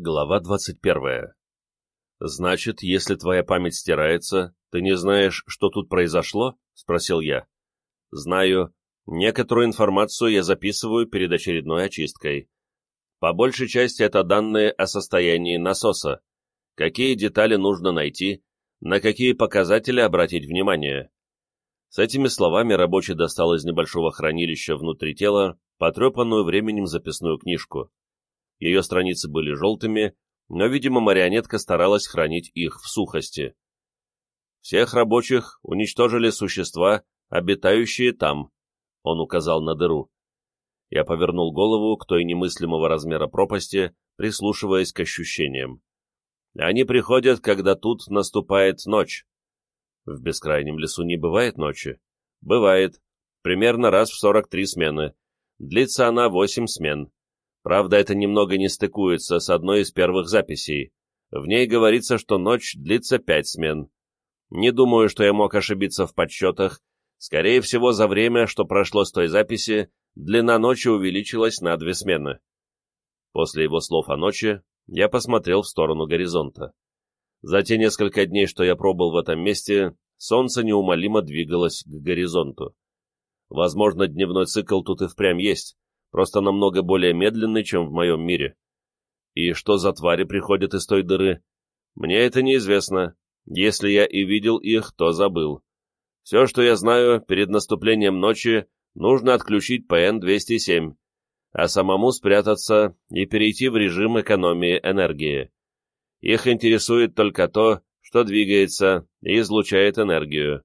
Глава 21. «Значит, если твоя память стирается, ты не знаешь, что тут произошло?» — спросил я. «Знаю. Некоторую информацию я записываю перед очередной очисткой. По большей части это данные о состоянии насоса. Какие детали нужно найти, на какие показатели обратить внимание». С этими словами рабочий достал из небольшого хранилища внутри тела потрепанную временем записную книжку. Ее страницы были желтыми, но, видимо, марионетка старалась хранить их в сухости. Всех рабочих уничтожили существа, обитающие там, он указал на дыру. Я повернул голову к той немыслимого размера пропасти, прислушиваясь к ощущениям. Они приходят, когда тут наступает ночь. В бескрайнем лесу не бывает ночи. Бывает. Примерно раз в 43 смены. Длится она 8 смен. Правда, это немного не стыкуется с одной из первых записей. В ней говорится, что ночь длится пять смен. Не думаю, что я мог ошибиться в подсчетах. Скорее всего, за время, что прошло с той записи, длина ночи увеличилась на две смены. После его слов о ночи я посмотрел в сторону горизонта. За те несколько дней, что я пробыл в этом месте, солнце неумолимо двигалось к горизонту. Возможно, дневной цикл тут и впрямь есть, просто намного более медленный, чем в моем мире. И что за твари приходят из той дыры? Мне это неизвестно. Если я и видел их, то забыл. Все, что я знаю, перед наступлением ночи нужно отключить ПН-207, а самому спрятаться и перейти в режим экономии энергии. Их интересует только то, что двигается и излучает энергию.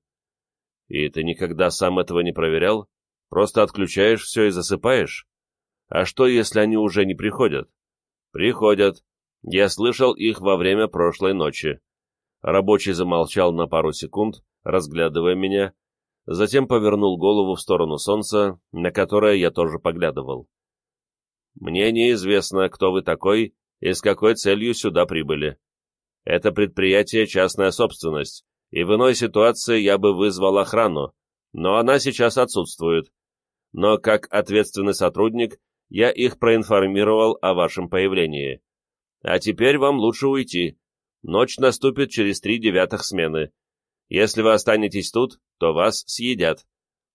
И ты никогда сам этого не проверял? Просто отключаешь все и засыпаешь? А что, если они уже не приходят? Приходят. Я слышал их во время прошлой ночи. Рабочий замолчал на пару секунд, разглядывая меня, затем повернул голову в сторону солнца, на которое я тоже поглядывал. «Мне неизвестно, кто вы такой и с какой целью сюда прибыли. Это предприятие — частная собственность, и в иной ситуации я бы вызвал охрану, но она сейчас отсутствует. Но как ответственный сотрудник я их проинформировал о вашем появлении. А теперь вам лучше уйти. Ночь наступит через три девятых смены. Если вы останетесь тут, то вас съедят.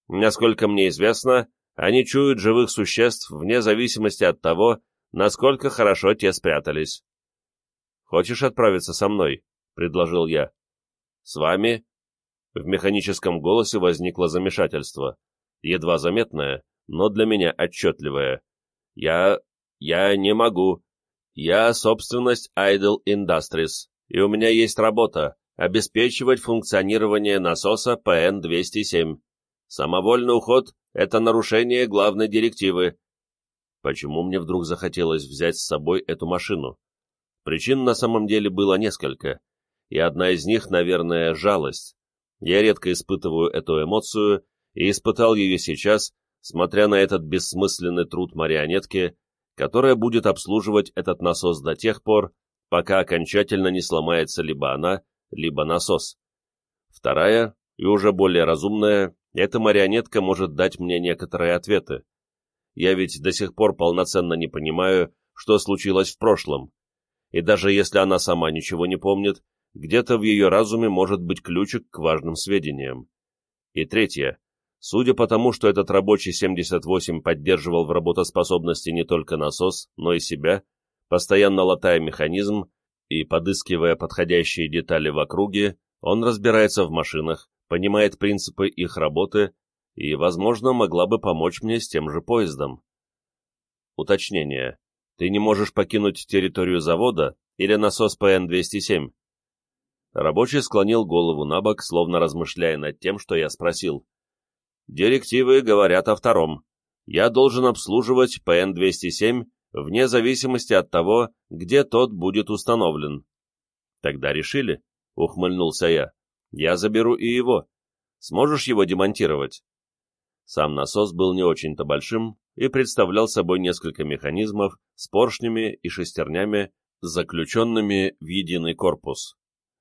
Насколько мне известно, они чуют живых существ вне зависимости от того, насколько хорошо те спрятались. «Хочешь отправиться со мной?» — предложил я. «С вами?» В механическом голосе возникло замешательство, едва заметное, но для меня отчетливое. Я... я не могу. Я собственность Idle Industries, и у меня есть работа — обеспечивать функционирование насоса ПН-207. Самовольный уход — это нарушение главной директивы. Почему мне вдруг захотелось взять с собой эту машину? Причин на самом деле было несколько, и одна из них, наверное, жалость. Я редко испытываю эту эмоцию, и испытал ее сейчас, смотря на этот бессмысленный труд марионетки, которая будет обслуживать этот насос до тех пор, пока окончательно не сломается либо она, либо насос. Вторая, и уже более разумная, эта марионетка может дать мне некоторые ответы. Я ведь до сих пор полноценно не понимаю, что случилось в прошлом. И даже если она сама ничего не помнит, где-то в ее разуме может быть ключик к важным сведениям. И третье. Судя по тому, что этот рабочий 78 поддерживал в работоспособности не только насос, но и себя, постоянно латая механизм и подыскивая подходящие детали в округе, он разбирается в машинах, понимает принципы их работы и, возможно, могла бы помочь мне с тем же поездом. Уточнение. Ты не можешь покинуть территорию завода или насос ПН-207? Рабочий склонил голову на бок, словно размышляя над тем, что я спросил. Директивы говорят о втором. Я должен обслуживать ПН-207 вне зависимости от того, где тот будет установлен. Тогда решили, ухмыльнулся я. Я заберу и его. Сможешь его демонтировать? Сам насос был не очень-то большим и представлял собой несколько механизмов с поршнями и шестернями, заключенными в единый корпус.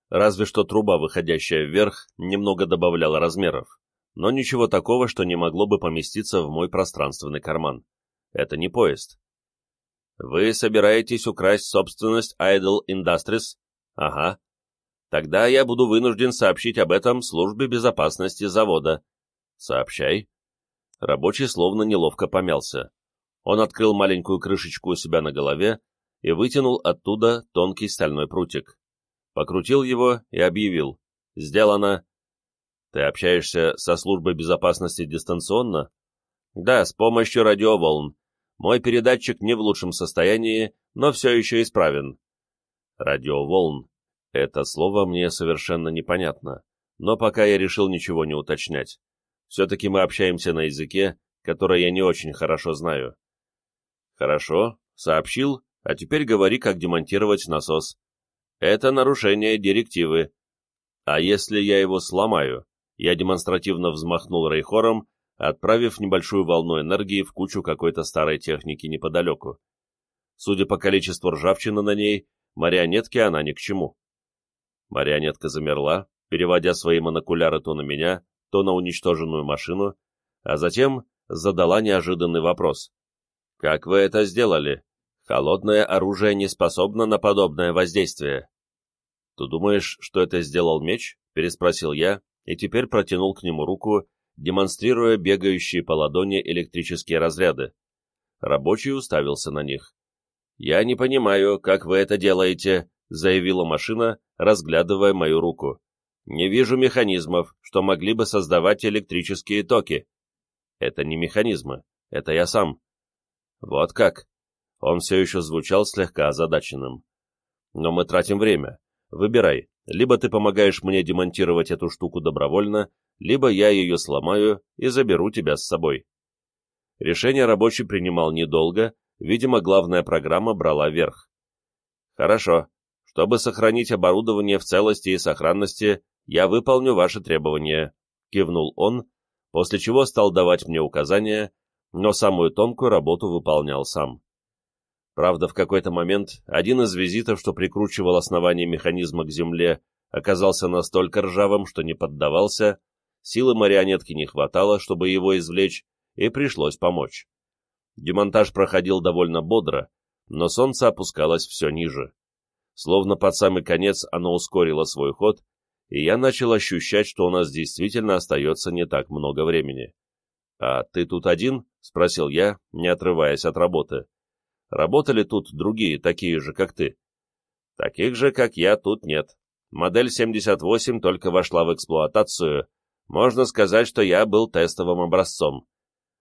Разве что труба, выходящая вверх, немного добавляла размеров но ничего такого, что не могло бы поместиться в мой пространственный карман. Это не поезд. Вы собираетесь украсть собственность Idle Industries? Ага. Тогда я буду вынужден сообщить об этом службе безопасности завода. Сообщай. Рабочий словно неловко помялся. Он открыл маленькую крышечку у себя на голове и вытянул оттуда тонкий стальной прутик. Покрутил его и объявил. «Сделано!» «Ты общаешься со службой безопасности дистанционно?» «Да, с помощью радиоволн. Мой передатчик не в лучшем состоянии, но все еще исправен». «Радиоволн. Это слово мне совершенно непонятно, но пока я решил ничего не уточнять. Все-таки мы общаемся на языке, который я не очень хорошо знаю». «Хорошо, сообщил, а теперь говори, как демонтировать насос. Это нарушение директивы. А если я его сломаю? Я демонстративно взмахнул рейхором, отправив небольшую волну энергии в кучу какой-то старой техники неподалеку. Судя по количеству ржавчины на ней, марионетке она ни к чему. Марионетка замерла, переводя свои монокуляры то на меня, то на уничтоженную машину, а затем задала неожиданный вопрос. «Как вы это сделали?» Холодное оружие не способно на подобное воздействие. «Ты думаешь, что это сделал меч?» — переспросил я, и теперь протянул к нему руку, демонстрируя бегающие по ладони электрические разряды. Рабочий уставился на них. «Я не понимаю, как вы это делаете», — заявила машина, разглядывая мою руку. «Не вижу механизмов, что могли бы создавать электрические токи». «Это не механизмы, это я сам». «Вот как?» Он все еще звучал слегка озадаченным. «Но мы тратим время. Выбирай. Либо ты помогаешь мне демонтировать эту штуку добровольно, либо я ее сломаю и заберу тебя с собой». Решение рабочий принимал недолго, видимо, главная программа брала верх. «Хорошо. Чтобы сохранить оборудование в целости и сохранности, я выполню ваши требования», — кивнул он, после чего стал давать мне указания, но самую тонкую работу выполнял сам. Правда, в какой-то момент один из визитов, что прикручивал основание механизма к земле, оказался настолько ржавым, что не поддавался, силы марионетки не хватало, чтобы его извлечь, и пришлось помочь. Демонтаж проходил довольно бодро, но солнце опускалось все ниже. Словно под самый конец оно ускорило свой ход, и я начал ощущать, что у нас действительно остается не так много времени. «А ты тут один?» — спросил я, не отрываясь от работы. Работали тут другие, такие же, как ты. Таких же, как я, тут нет. Модель 78 только вошла в эксплуатацию. Можно сказать, что я был тестовым образцом.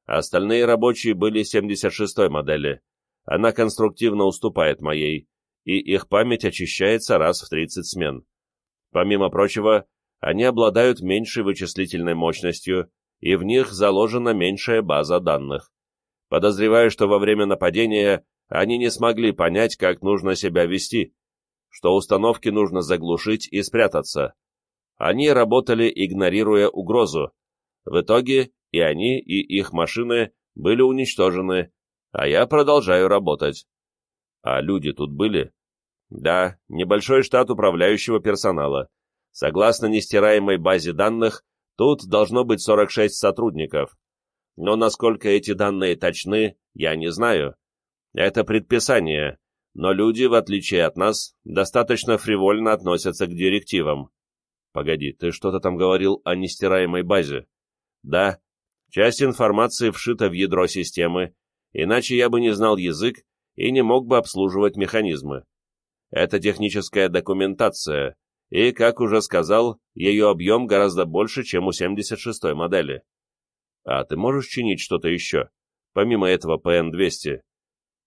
Остальные рабочие были 76-й модели. Она конструктивно уступает моей, и их память очищается раз в 30 смен. Помимо прочего, они обладают меньшей вычислительной мощностью, и в них заложена меньшая база данных. Подозреваю, что во время нападения они не смогли понять, как нужно себя вести, что установки нужно заглушить и спрятаться. Они работали, игнорируя угрозу. В итоге и они, и их машины были уничтожены, а я продолжаю работать. А люди тут были? Да, небольшой штат управляющего персонала. Согласно нестираемой базе данных, тут должно быть 46 сотрудников. Но насколько эти данные точны, я не знаю. Это предписание, но люди, в отличие от нас, достаточно фривольно относятся к директивам. Погоди, ты что-то там говорил о нестираемой базе? Да, часть информации вшита в ядро системы, иначе я бы не знал язык и не мог бы обслуживать механизмы. Это техническая документация, и, как уже сказал, ее объем гораздо больше, чем у 76-й модели. А ты можешь чинить что-то еще, помимо этого ПН-200?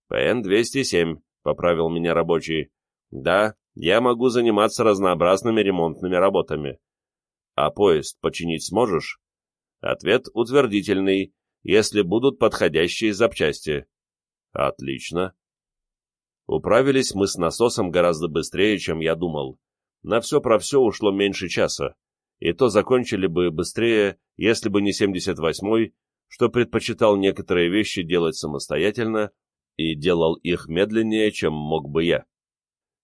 «ПН-207», — поправил меня рабочий. «Да, я могу заниматься разнообразными ремонтными работами». «А поезд починить сможешь?» Ответ утвердительный, если будут подходящие запчасти. «Отлично». Управились мы с насосом гораздо быстрее, чем я думал. На все про все ушло меньше часа, и то закончили бы быстрее, если бы не 78-й, что предпочитал некоторые вещи делать самостоятельно, и делал их медленнее, чем мог бы я.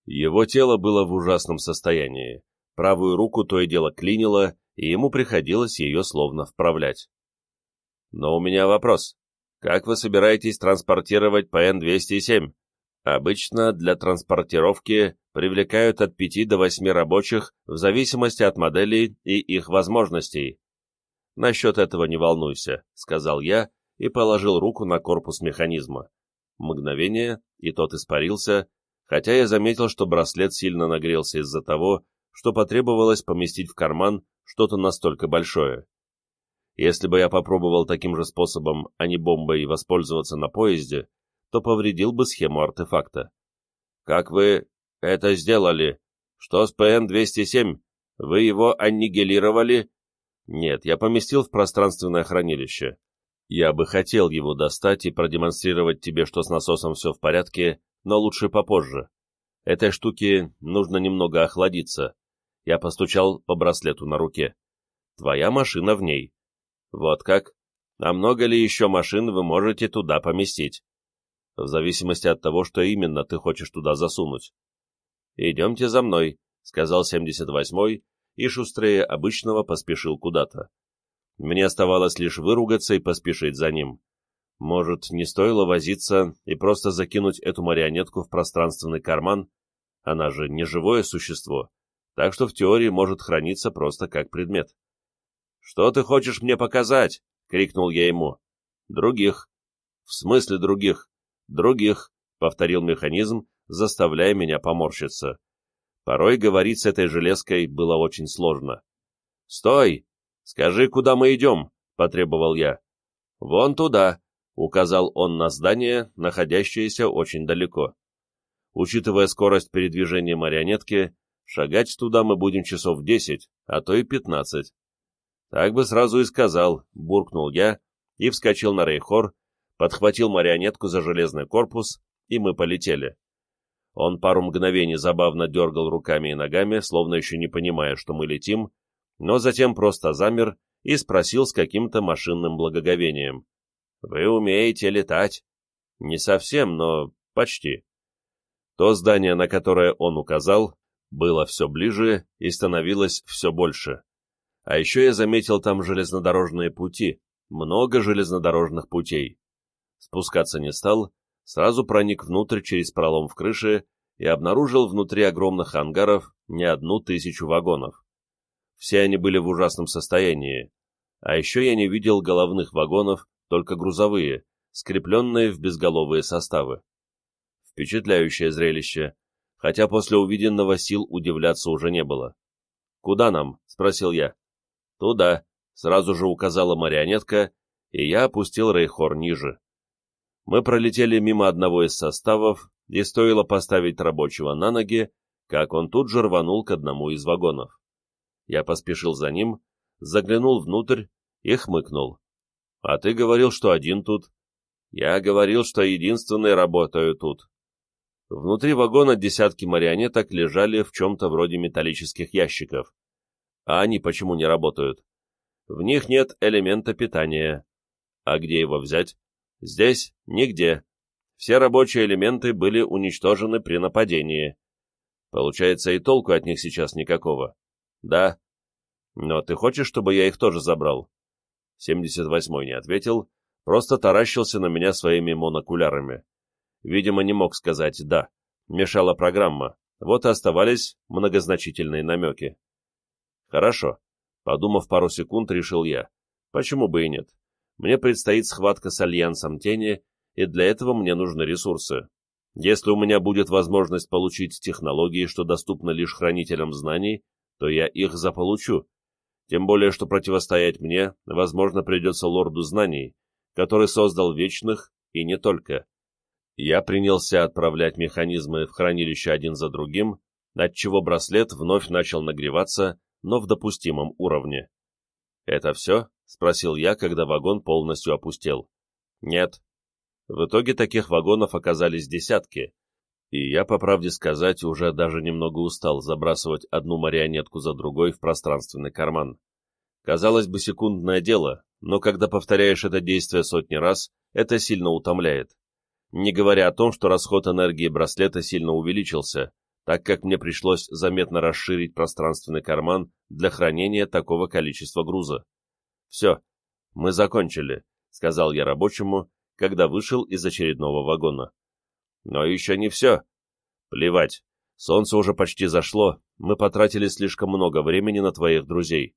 Его тело было в ужасном состоянии. Правую руку то и дело клинило, и ему приходилось ее словно вправлять. Но у меня вопрос. Как вы собираетесь транспортировать ПН-207? Обычно для транспортировки привлекают от 5 до 8 рабочих в зависимости от моделей и их возможностей. «Насчет этого не волнуйся», — сказал я и положил руку на корпус механизма. Мгновение, и тот испарился, хотя я заметил, что браслет сильно нагрелся из-за того, что потребовалось поместить в карман что-то настолько большое. Если бы я попробовал таким же способом, а не бомбой, воспользоваться на поезде, то повредил бы схему артефакта. «Как вы это сделали? Что с ПН-207? Вы его аннигилировали?» «Нет, я поместил в пространственное хранилище. Я бы хотел его достать и продемонстрировать тебе, что с насосом все в порядке, но лучше попозже. Этой штуке нужно немного охладиться. Я постучал по браслету на руке. Твоя машина в ней. Вот как? А много ли еще машин вы можете туда поместить? В зависимости от того, что именно ты хочешь туда засунуть. «Идемте за мной», — сказал 78-й, и шустрее обычного поспешил куда-то. Мне оставалось лишь выругаться и поспешить за ним. Может, не стоило возиться и просто закинуть эту марионетку в пространственный карман? Она же не живое существо так что в теории может храниться просто как предмет. «Что ты хочешь мне показать?» — крикнул я ему. «Других». «В смысле других?» «Других», — повторил механизм, заставляя меня поморщиться. Порой говорить с этой железкой было очень сложно. «Стой! Скажи, куда мы идем?» — потребовал я. «Вон туда», — указал он на здание, находящееся очень далеко. Учитывая скорость передвижения марионетки, Шагать туда мы будем часов десять, а то и пятнадцать. Так бы сразу и сказал, буркнул я и вскочил на рейхор, подхватил марионетку за железный корпус, и мы полетели. Он пару мгновений забавно дергал руками и ногами, словно еще не понимая, что мы летим, но затем просто замер и спросил с каким-то машинным благоговением. «Вы умеете летать?» «Не совсем, но почти». То здание, на которое он указал, было все ближе и становилось все больше. А еще я заметил там железнодорожные пути, много железнодорожных путей. Спускаться не стал, сразу проник внутрь через пролом в крыше и обнаружил внутри огромных ангаров не одну тысячу вагонов. Все они были в ужасном состоянии. А еще я не видел головных вагонов, только грузовые, скрепленные в безголовые составы. Впечатляющее зрелище, хотя после увиденного сил удивляться уже не было. «Куда нам?» — спросил я. «Туда», — сразу же указала марионетка, и я опустил Рейхор ниже. Мы пролетели мимо одного из составов, и стоило поставить рабочего на ноги, как он тут же рванул к одному из вагонов. Я поспешил за ним, заглянул внутрь и хмыкнул. «А ты говорил, что один тут?» «Я говорил, что единственный работаю тут», Внутри вагона десятки марионеток лежали в чем-то вроде металлических ящиков. А они почему не работают? В них нет элемента питания. А где его взять? Здесь нигде. Все рабочие элементы были уничтожены при нападении. Получается, и толку от них сейчас никакого. Да. Но ты хочешь, чтобы я их тоже забрал? 78-й не ответил, просто таращился на меня своими монокулярами. Видимо, не мог сказать «да». Мешала программа. Вот и оставались многозначительные намеки. Хорошо. Подумав пару секунд, решил я. Почему бы и нет? Мне предстоит схватка с Альянсом Тени, и для этого мне нужны ресурсы. Если у меня будет возможность получить технологии, что доступны лишь хранителям знаний, то я их заполучу. Тем более, что противостоять мне, возможно, придется лорду знаний, который создал вечных и не только. Я принялся отправлять механизмы в хранилище один за другим, отчего браслет вновь начал нагреваться, но в допустимом уровне. «Это все?» — спросил я, когда вагон полностью опустел. «Нет». В итоге таких вагонов оказались десятки, и я, по правде сказать, уже даже немного устал забрасывать одну марионетку за другой в пространственный карман. Казалось бы, секундное дело, но когда повторяешь это действие сотни раз, это сильно утомляет не говоря о том, что расход энергии браслета сильно увеличился, так как мне пришлось заметно расширить пространственный карман для хранения такого количества груза. «Все, мы закончили», — сказал я рабочему, когда вышел из очередного вагона. Но еще не все. Плевать. Солнце уже почти зашло, мы потратили слишком много времени на твоих друзей.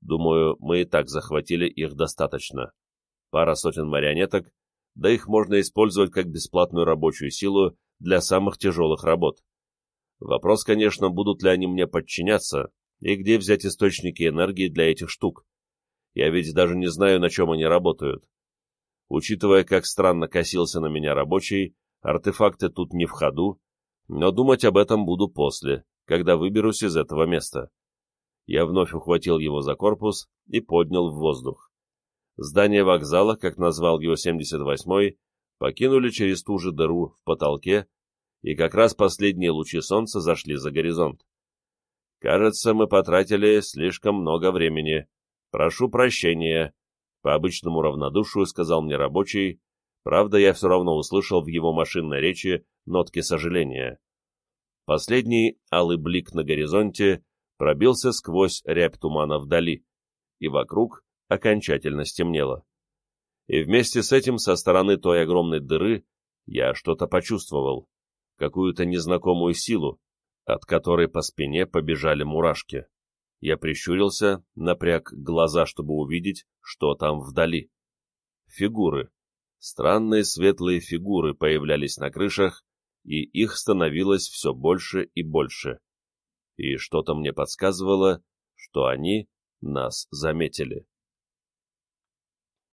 Думаю, мы и так захватили их достаточно. Пара сотен марионеток, да их можно использовать как бесплатную рабочую силу для самых тяжелых работ. Вопрос, конечно, будут ли они мне подчиняться, и где взять источники энергии для этих штук. Я ведь даже не знаю, на чем они работают. Учитывая, как странно косился на меня рабочий, артефакты тут не в ходу, но думать об этом буду после, когда выберусь из этого места. Я вновь ухватил его за корпус и поднял в воздух. Здание вокзала, как назвал его 78-й, покинули через ту же дыру в потолке, и как раз последние лучи солнца зашли за горизонт. Кажется, мы потратили слишком много времени. Прошу прощения, по обычному равнодушию сказал мне рабочий, правда, я все равно услышал в его машинной речи нотки сожаления. Последний алый блик на горизонте пробился сквозь рябь тумана вдали, и вокруг окончательно стемнело. И вместе с этим со стороны той огромной дыры я что-то почувствовал, какую-то незнакомую силу, от которой по спине побежали мурашки. Я прищурился, напряг глаза, чтобы увидеть, что там вдали. Фигуры. Странные светлые фигуры появлялись на крышах, и их становилось все больше и больше. И что-то мне подсказывало, что они нас заметили.